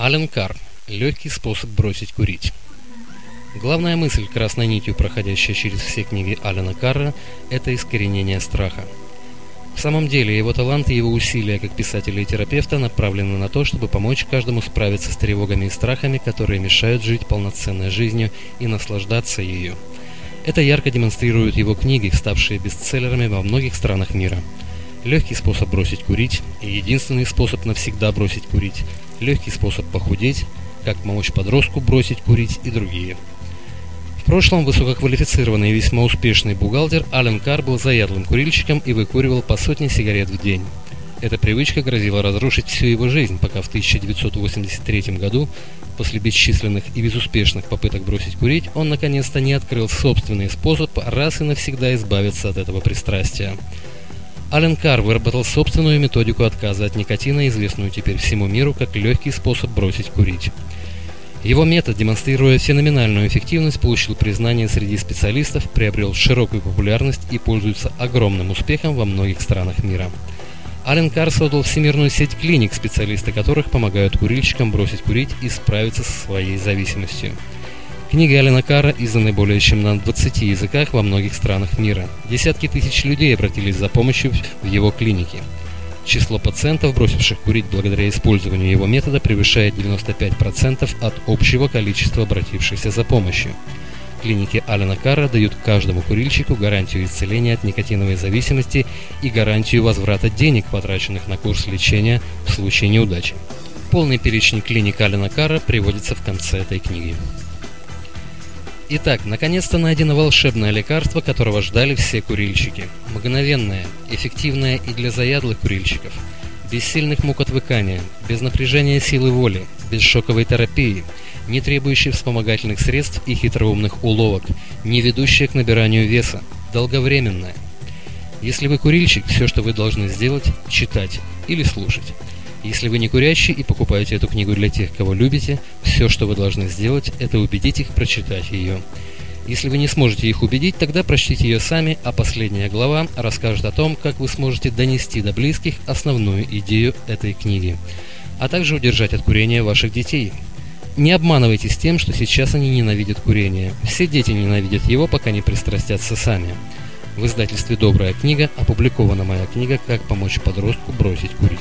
Ален Карр. Легкий способ бросить курить. Главная мысль, красной нитью проходящая через все книги Алена Карра, это искоренение страха. В самом деле, его талант и его усилия как писателя и терапевта направлены на то, чтобы помочь каждому справиться с тревогами и страхами, которые мешают жить полноценной жизнью и наслаждаться ее. Это ярко демонстрируют его книги, ставшие бестселлерами во многих странах мира. Легкий способ бросить курить и единственный способ навсегда бросить курить – легкий способ похудеть, как помочь подростку бросить курить и другие. В прошлом высококвалифицированный и весьма успешный бухгалтер Ален Карр был заядлым курильщиком и выкуривал по сотне сигарет в день. Эта привычка грозила разрушить всю его жизнь, пока в 1983 году, после бесчисленных и безуспешных попыток бросить курить, он наконец-то не открыл собственный способ раз и навсегда избавиться от этого пристрастия. Ален Карр выработал собственную методику отказа от никотина, известную теперь всему миру как легкий способ бросить курить. Его метод, демонстрируя феноменальную эффективность, получил признание среди специалистов, приобрел широкую популярность и пользуется огромным успехом во многих странах мира. Ален Карр создал всемирную сеть клиник, специалисты которых помогают курильщикам бросить курить и справиться со своей зависимостью. Книги Алина Кара изданы более чем на 20 языках во многих странах мира. Десятки тысяч людей обратились за помощью в его клинике. Число пациентов, бросивших курить благодаря использованию его метода, превышает 95% от общего количества обратившихся за помощью. Клиники Алина Карра дают каждому курильщику гарантию исцеления от никотиновой зависимости и гарантию возврата денег, потраченных на курс лечения в случае неудачи. Полный перечень клиник Алина Карра приводится в конце этой книги. Итак, наконец-то найдено волшебное лекарство, которого ждали все курильщики. Мгновенное, эффективное и для заядлых курильщиков. Без сильных мук отвыкания, без напряжения силы воли, без шоковой терапии, не требующей вспомогательных средств и хитроумных уловок, не ведущее к набиранию веса, долговременное. Если вы курильщик, все, что вы должны сделать – читать или слушать. Если вы не курящий и покупаете эту книгу для тех, кого любите, все, что вы должны сделать, это убедить их прочитать ее. Если вы не сможете их убедить, тогда прочтите ее сами, а последняя глава расскажет о том, как вы сможете донести до близких основную идею этой книги, а также удержать от курения ваших детей. Не обманывайтесь тем, что сейчас они ненавидят курение. Все дети ненавидят его, пока не пристрастятся сами. В издательстве «Добрая книга» опубликована моя книга «Как помочь подростку бросить курить».